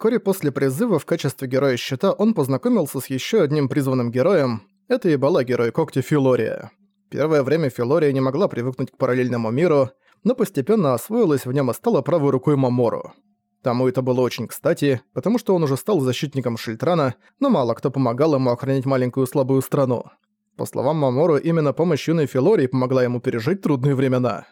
Вскоре после призыва в качестве героя щита он познакомился с еще одним призванным героем. Это и была герой когти Филория. Первое время Филория не могла привыкнуть к параллельному миру, но постепенно освоилась в нем и стала правой рукой Мамору. Тому это было очень кстати, потому что он уже стал защитником Шильтрана, но мало кто помогал ему охранять маленькую слабую страну. По словам Мамору, именно помощь юной Филории помогла ему пережить трудные времена.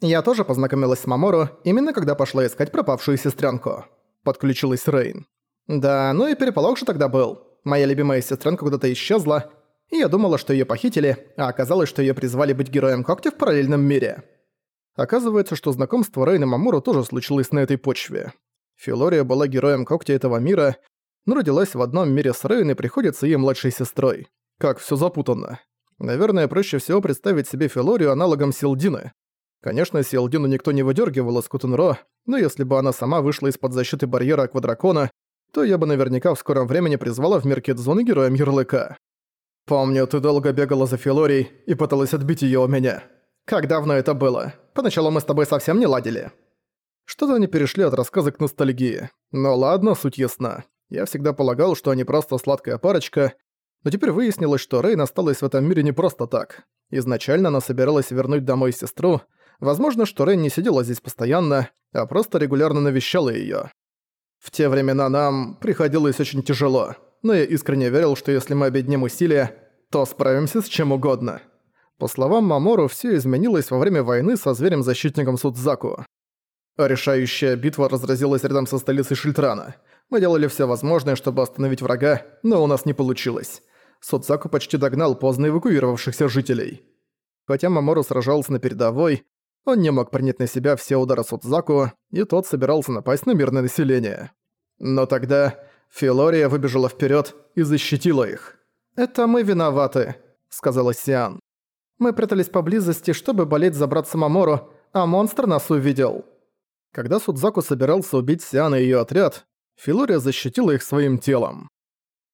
«Я тоже познакомилась с Мамору, именно когда пошла искать пропавшую сестренку», — подключилась Рейн. «Да, ну и переполох же тогда был. Моя любимая сестренка куда-то исчезла, и я думала, что её похитили, а оказалось, что её призвали быть героем когтя в параллельном мире». Оказывается, что знакомство Рейна Мамору тоже случилось на этой почве. Филория была героем когтя этого мира, но родилась в одном мире с Рейн и приходится ей младшей сестрой. Как всё запутанно. Наверное, проще всего представить себе Филорию аналогом Силдины. Конечно, Силдину никто не выдергивал из Кутенро, но если бы она сама вышла из-под защиты барьера Аквадракона, то я бы наверняка в скором времени призвала в мир Кидзуны героем ярлыка. «Помню, ты долго бегала за Филорией и пыталась отбить её у меня. Как давно это было? Поначалу мы с тобой совсем не ладили». Что-то они перешли от рассказа к ностальгии. Но ладно, суть ясна. Я всегда полагал, что они просто сладкая парочка, но теперь выяснилось, что Рейн осталась в этом мире не просто так. Изначально она собиралась вернуть домой сестру, Возможно, что Рейн не сидела здесь постоянно, а просто регулярно навещала её. В те времена нам приходилось очень тяжело, но я искренне верил, что если мы объединим усилия, то справимся с чем угодно. По словам Мамору, всё изменилось во время войны со зверем-защитником Судзаку. Решающая битва разразилась рядом со столицей Шильтрана. Мы делали всё возможное, чтобы остановить врага, но у нас не получилось. Судзаку почти догнал поздно эвакуировавшихся жителей. Хотя Мамору сражался на передовой, он не мог принять на себя все удары Судзаку, и тот собирался напасть на мирное население. Но тогда Филория выбежала вперед и защитила их. «Это мы виноваты», — сказала Сиан. «Мы прятались поблизости, чтобы болеть за брат Самомору, а монстр нас увидел». Когда Судзаку собирался убить Сиан и её отряд, Филория защитила их своим телом.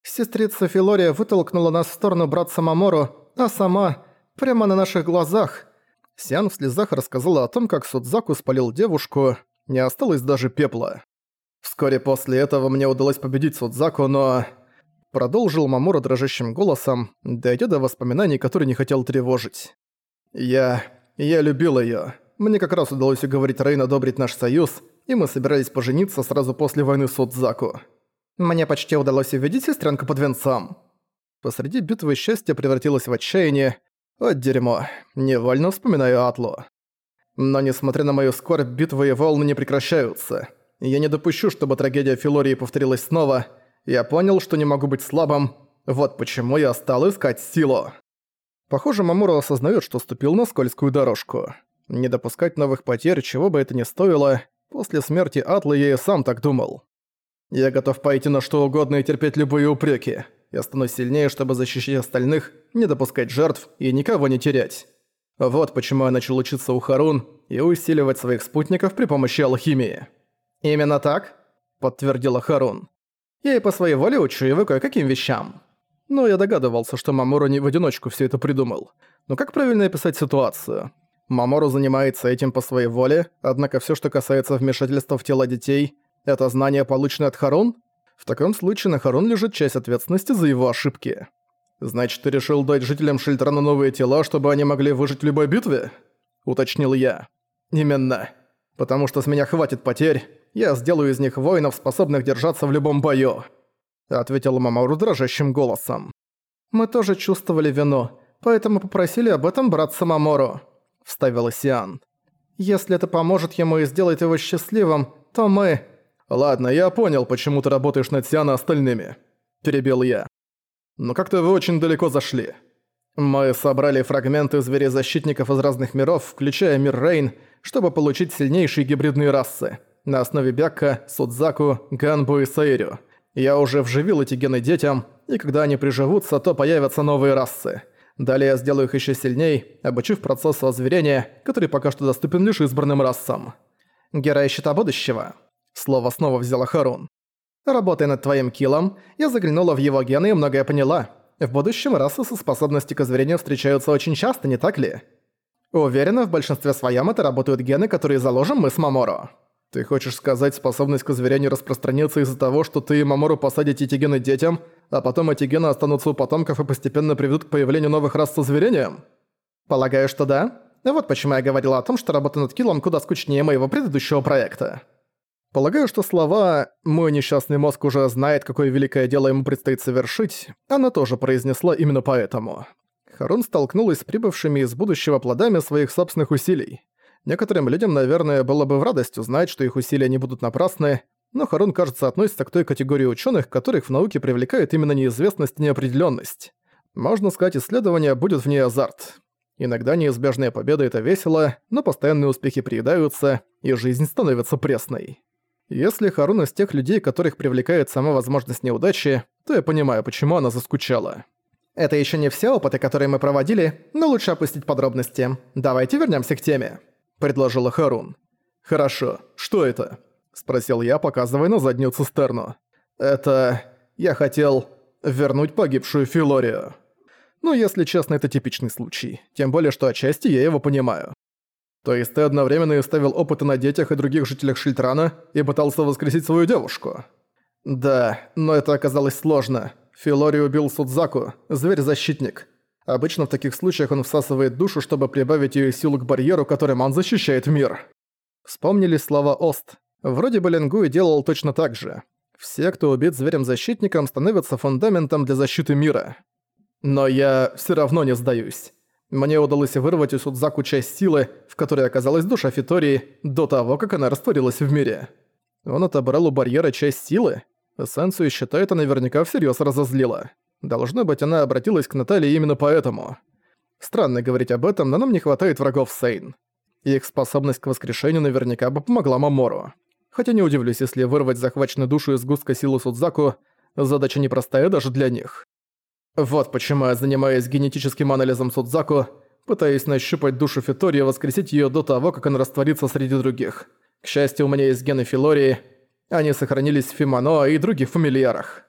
Сестрица Филория вытолкнула нас в сторону брат Самомору, а сама, прямо на наших глазах, Сиан в слезах рассказала о том, как Судзаку спалил девушку, не осталось даже пепла. Вскоре после этого мне удалось победить Судзаку, но... Продолжил Мамура дрожащим голосом, дойдя до воспоминаний, которые не хотел тревожить. Я... я любил её. Мне как раз удалось уговорить Рейн одобрить наш союз, и мы собирались пожениться сразу после войны с Судзаку. Мне почти удалось увидеть сестренку под венцом. Посреди битвы счастье превратилось в отчаяние, вот дерьмо. Невольно вспоминаю Атлу. Но несмотря на мою скорбь, битвы и волны не прекращаются. Я не допущу, чтобы трагедия Филории повторилась снова. Я понял, что не могу быть слабым. Вот почему я стал искать силу. Похоже, Мамуру осознает, что ступил на скользкую дорожку. Не допускать новых потерь, чего бы это ни стоило. После смерти Атлы я и сам так думал. Я готов пойти на что угодно и терпеть любые упреки. Я стану сильнее, чтобы защищать остальных, не допускать жертв и никого не терять. Вот почему я начал учиться у Харун и усиливать своих спутников при помощи алхимии. «Именно так?» – подтвердила Харун. «Я и по своей воле учу его кое-каким вещам». Но я догадывался, что Мамору не в одиночку все это придумал. Но как правильно описать ситуацию? Мамору занимается этим по своей воле, однако все, что касается вмешательства в тело детей, это знание, полученное от Харун? В таком случае на Харун лежит часть ответственности за его ошибки. «Значит, ты решил дать жителям Шильтрана новые тела, чтобы они могли выжить в любой битве?» – уточнил я. «Именно. Потому что с меня хватит потерь, я сделаю из них воинов, способных держаться в любом бою», – ответил Мамауру дрожащим голосом. «Мы тоже чувствовали вину, поэтому попросили об этом брат Самамору», – вставила Сиан. «Если это поможет ему и сделает его счастливым, то мы...» «Ладно, я понял, почему ты работаешь над Сиана остальными», – перебил я. «Но как-то вы очень далеко зашли. Мы собрали фрагменты зверезащитников из разных миров, включая мир Рейн, чтобы получить сильнейшие гибридные расы. На основе Бякка, Судзаку, Ганбу и Саирю. Я уже вживил эти гены детям, и когда они приживутся, то появятся новые расы. Далее я сделаю их еще сильней, обучив процессу озверения, который пока что доступен лишь избранным расам. Герой Щита Будущего. Слово снова взяла Харун. Работая над твоим киллом, я заглянула в его гены и многое поняла. В будущем расы со способностью к озверению встречаются очень часто, не так ли? Уверена, в большинстве своем это работают гены, которые заложим мы с Маморо. Ты хочешь сказать, способность к озверению распространится из-за того, что ты и Мамору посадите эти гены детям, а потом эти гены останутся у потомков и постепенно приведут к появлению новых рас с озверением? Полагаю, что да. Вот почему я говорила о том, что работа над Киллом куда скучнее моего предыдущего проекта. Полагаю, что слова «мой несчастный мозг уже знает, какое великое дело ему предстоит совершить» она тоже произнесла именно поэтому. Харун столкнулась с прибывшими из будущего плодами своих собственных усилий. Некоторым людям, наверное, было бы в радость узнать, что их усилия не будут напрасны, но Харун, кажется, относится к той категории ученых, которых в науке привлекает именно неизвестность и неопределенность. Можно сказать, исследование будет в ней азарт. Иногда неизбежная победа — это весело, но постоянные успехи приедаются, и жизнь становится пресной. Если Харун из тех людей, которых привлекает сама возможность неудачи, то я понимаю, почему она заскучала. Это еще не все опыты, которые мы проводили, но лучше опустить подробности. Давайте вернемся к теме. — предложила Харун. «Хорошо. Что это?» — спросил я, показывая на заднюю цистерну. «Это... я хотел вернуть погибшую Филорию». Ну, если честно, это типичный случай. Тем более, что отчасти я его понимаю. То есть ты одновременно ставил опыты на детях и других жителях Шильтрана и пытался воскресить свою девушку? Да, но это оказалось сложно. Филори убил Судзаку, зверь-защитник. Обычно в таких случаях он всасывает душу, чтобы прибавить ее силу к барьеру, которым он защищает мир. Вспомнили слова Ост. Вроде бы Ленгуй делал точно так же. Все, кто убит зверем-защитником, становятся фундаментом для защиты мира. Но я все равно не сдаюсь. Мне удалось вырвать у Судзаку часть силы, в которой оказалась душа Фитории, до того, как она растворилась в мире. Он отобрал у барьера часть силы? Эссенцию считает, это наверняка всерьез разозлила. Должно быть, она обратилась к Наталье именно поэтому. Странно говорить об этом, но нам не хватает врагов Сейн. Их способность к воскрешению наверняка бы помогла Мамору. Хотя не удивлюсь, если вырвать захваченную душу из густка силы Судзаку – задача непростая даже для них. Вот почему я занимаюсь генетическим анализом Судзаку, пытаясь нащупать душу Фитори и воскресить её до того, как она растворится среди других. К счастью, у меня есть гены Филории, они сохранились в Фимано и других фамильярах.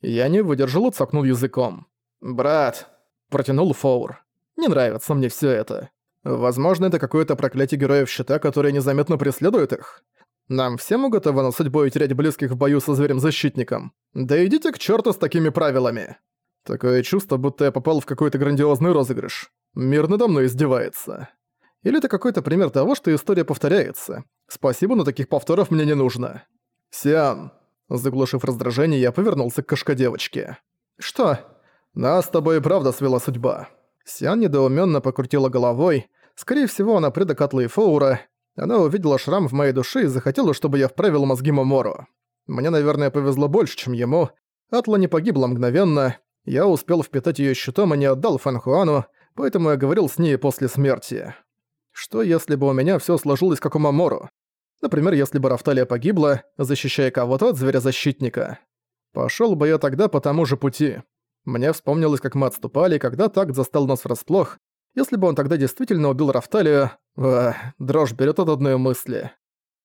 Я не выдержал и цокнул языком. «Брат», — протянул Фоур, — «не нравится мне всё это. Возможно, это какое-то проклятие героев щита, которое незаметно преследует их. Нам всем судьбу и терять близких в бою со зверем-защитником. Да идите к черту с такими правилами. Такое чувство, будто я попал в какой-то грандиозный розыгрыш. Мир надо мной издевается. Или это какой-то пример того, что история повторяется. Спасибо, но таких повторов мне не нужно. Сиан, Заглушив раздражение, я повернулся к кошка-девочке. «Что?» «Нас с тобой и правда свела судьба». Сиан недоуменно покрутила головой. Скорее всего, она предок Атлы и Фоура. Она увидела шрам в моей душе и захотела, чтобы я вправил мозги Мамору. Мне, наверное, повезло больше, чем ему. Атла не погибла мгновенно. Я успел впитать ее щитом и не отдал Фанхуану, поэтому я говорил с ней после смерти. Что если бы у меня все сложилось как у Мамору? Например, если бы Рафталия погибла, защищая кого-то от зверя-защитника. Пошёл бы я тогда по тому же пути. Мне вспомнилось, как мы отступали, когда так застал нас врасплох. Если бы он тогда действительно убил Рафталию... Эх, дрожь берёт от одной мысли.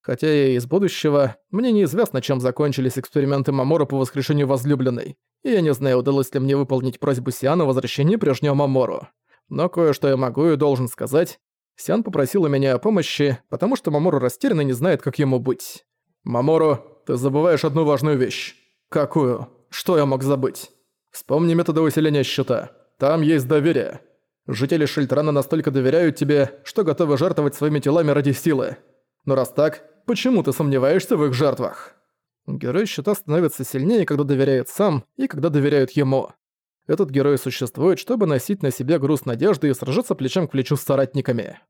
Хотя я из будущего, мне неизвестно, чем закончились эксперименты Мамора по воскрешению возлюбленной, и я не знаю, удалось ли мне выполнить просьбу Сиана о возвращении прежнего Мамору. Но кое-что я могу и должен сказать. Сиан попросил у меня о помощи, потому что Мамору растерян и не знает, как ему быть. «Мамору, ты забываешь одну важную вещь». «Какую? Что я мог забыть?» «Вспомни методы усиления щита. Там есть доверие. Жители Шильтрана настолько доверяют тебе, что готовы жертвовать своими телами ради силы. Но раз так, почему ты сомневаешься в их жертвах?» Герой щита становится сильнее, когда доверяет сам и когда доверяют ему. Этот герой существует, чтобы носить на себе груз надежды и сражаться плечом к плечу с соратниками.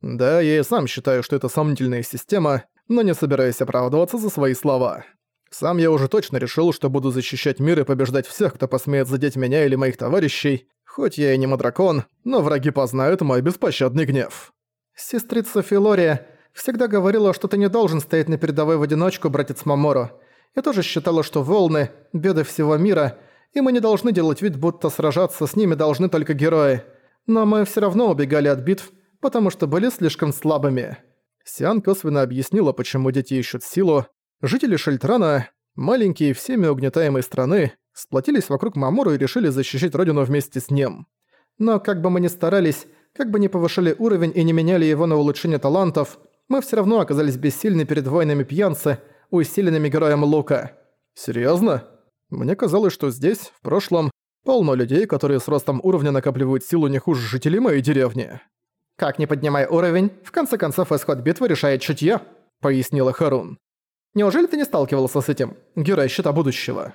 Да, я и сам считаю, что это сомнительная система, но не собираюсь оправдываться за свои слова. Сам я уже точно решил, что буду защищать мир и побеждать всех, кто посмеет задеть меня или моих товарищей, хоть я и не мадракон, но враги познают мой беспощадный гнев. Сестрица Филория всегда говорила, что ты не должен стоять на передовой в одиночку, братец Маморо. Я тоже считала, что волны, беды всего мира — и мы не должны делать вид, будто сражаться с ними должны только герои. Но мы все равно убегали от битв, потому что были слишком слабыми. Сиан косвенно объяснила, почему дети ищут силу. Жители Шельтрана, маленькие всеми угнетаемой страны, сплотились вокруг Мамору и решили защищать родину вместе с ним. Но как бы мы ни старались, как бы ни повышали уровень и не меняли его на улучшение талантов, мы все равно оказались бессильны перед воинами пьянцы, усиленными героем Лука. Серьезно? Мне казалось, что здесь, в прошлом, полно людей, которые с ростом уровня накапливают силу не хуже жителей моей деревни. «Как не поднимай уровень, в конце концов исход битвы решает чутье», — пояснила Харун. «Неужели ты не сталкивался с этим, герой Щита Будущего?»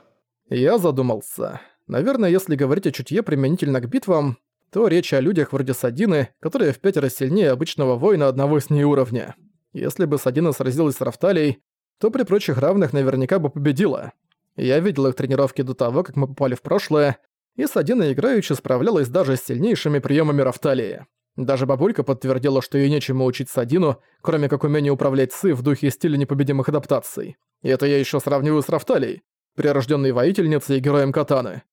Я задумался. Наверное, если говорить о чутье применительно к битвам, то речь о людях вроде Садины, которые в пятеро сильнее обычного воина одного с ней уровня. Если бы Садина сразилась с Рафталией, то при прочих равных наверняка бы победила. Я видел их тренировки до того, как мы попали в прошлое, и Садина играючи справлялась даже с сильнейшими приемами Рафталии. Даже бабулька подтвердила, что ей нечему учить Садину, кроме как умения управлять Сы в духе стиля непобедимых адаптаций. И это я еще сравниваю с Рафталией, прирожденной воительницей и героем Катаны.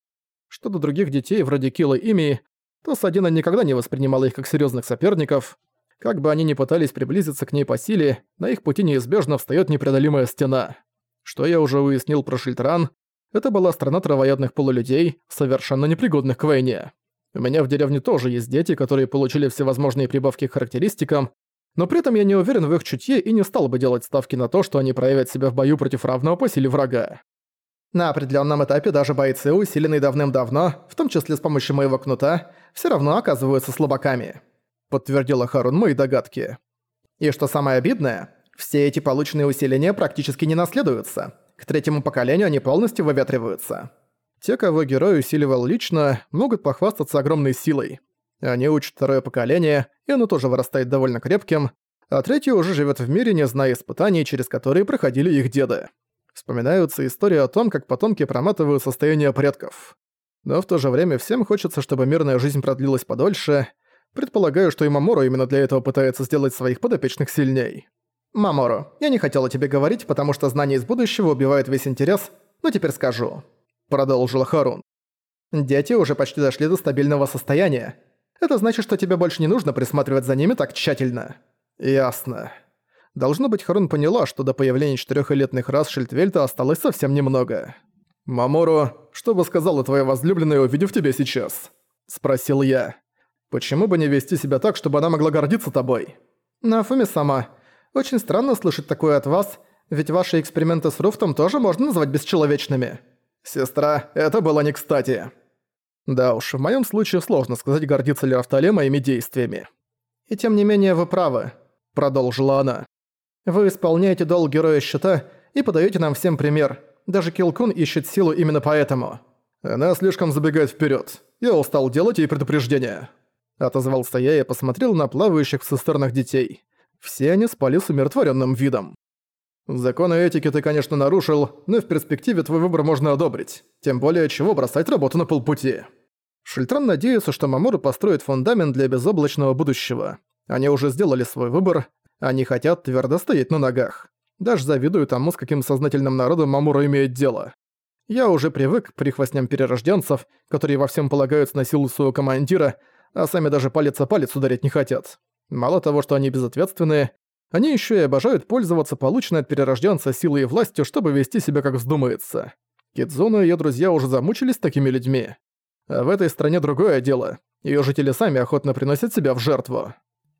Что до других детей, вроде Килла и Ими, то Садина никогда не воспринимала их как серьезных соперников. Как бы они ни пытались приблизиться к ней по силе, на их пути неизбежно встает непреодолимая стена. Что я уже уяснил про Шильтран, это была страна травоядных полулюдей, совершенно непригодных к войне. У меня в деревне тоже есть дети, которые получили всевозможные прибавки к характеристикам, но при этом я не уверен в их чутье и не стал бы делать ставки на то, что они проявят себя в бою против равного по силе врага. На определенном этапе даже бойцы, усиленные давным-давно, в том числе с помощью моего кнута, все равно оказываются слабаками», — подтвердила Харун мои догадки. «И что самое обидное, все эти полученные усиления практически не наследуются. К третьему поколению они полностью выветриваются. Те, кого герой усиливал лично, могут похвастаться огромной силой. Они учат второе поколение, и оно тоже вырастает довольно крепким, а третье уже живет в мире, не зная испытаний, через которые проходили их деды. Вспоминаются истории о том, как потомки проматывают состояние предков. Но в то же время всем хочется, чтобы мирная жизнь продлилась подольше. Предполагаю, что и Мамору именно для этого пытается сделать своих подопечных сильней. «Мамору, я не хотела тебе говорить, потому что знания из будущего убивают весь интерес, но теперь скажу», — продолжила Харун. «Дети уже почти дошли до стабильного состояния. Это значит, что тебе больше не нужно присматривать за ними так тщательно». «Ясно». Должно быть, Харун поняла, что до появления четырёхлетних рас Шильдвельта осталось совсем немного. «Мамору, что бы сказала твоя возлюбленная, увидев тебя сейчас?» – спросил я. «Почему бы не вести себя так, чтобы она могла гордиться тобой?» «Нафуми сама. Очень странно слышать такое от вас, ведь ваши эксперименты с Руфтом тоже можно назвать бесчеловечными». «Сестра, это было не кстати». Да уж, в моем случае сложно сказать, гордится ли Рафтале моими действиями. «И тем не менее вы правы», – продолжила она. Вы исполняете долг Героя Щита и подаете нам всем пример. Даже Килкун ищет силу именно поэтому. Она слишком забегает вперед. Я устал делать ей предупреждения. Отозвался я и посмотрел на плавающих в цистернах детей. Все они спали с умиротворенным видом. Законы этики ты, конечно, нарушил, но в перспективе твой выбор можно одобрить. Тем более, чего бросать работу на полпути. Шильтран надеется, что Мамору построит фундамент для безоблачного будущего. Они уже сделали свой выбор, они хотят твердо стоять на ногах. Даже завидую тому, с каким сознательным народом Мамура имеет дело. Я уже привык к прихвостням перерожденцев, которые во всем полагаются на силу своего командира, а сами даже палец о палец ударить не хотят. Мало того, что они безответственные, они еще и обожают пользоваться полученной от перерожденца силой и властью, чтобы вести себя как вздумается. Кидзуна и её друзья уже замучились такими людьми. А в этой стране другое дело. Её жители сами охотно приносят себя в жертву.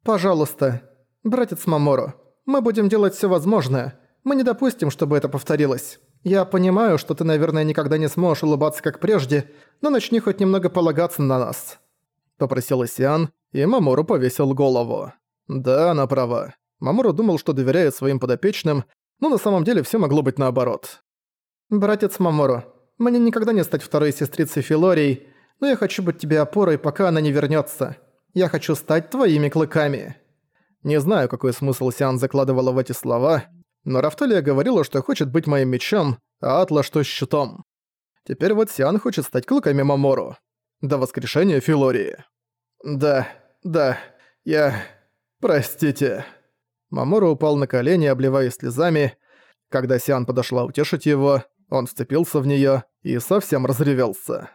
«Пожалуйста, «Братец Маморо, мы будем делать все возможное. Мы не допустим, чтобы это повторилось. Я понимаю, что ты, наверное, никогда не сможешь улыбаться как прежде, но начни хоть немного полагаться на нас». Попросил Сиан, и Мамору повесил голову. Да, она права. Мамору думал, что доверяет своим подопечным, но на самом деле все могло быть наоборот. «Братец Мамору, мне никогда не стать второй сестрицей Филорией, но я хочу быть тебе опорой, пока она не вернется. Я хочу стать твоими клыками». Не знаю, какой смысл Сиан закладывала в эти слова, но Рафталия говорила, что хочет быть моим мечом, а Атла что щитом. Теперь вот Сиан хочет стать клыками Мамору. До воскрешения Филории. Да, да, я... Простите. Мамору упал на колени, обливаясь слезами. Когда Сиан подошла утешить его, он вцепился в неё и совсем разревелся.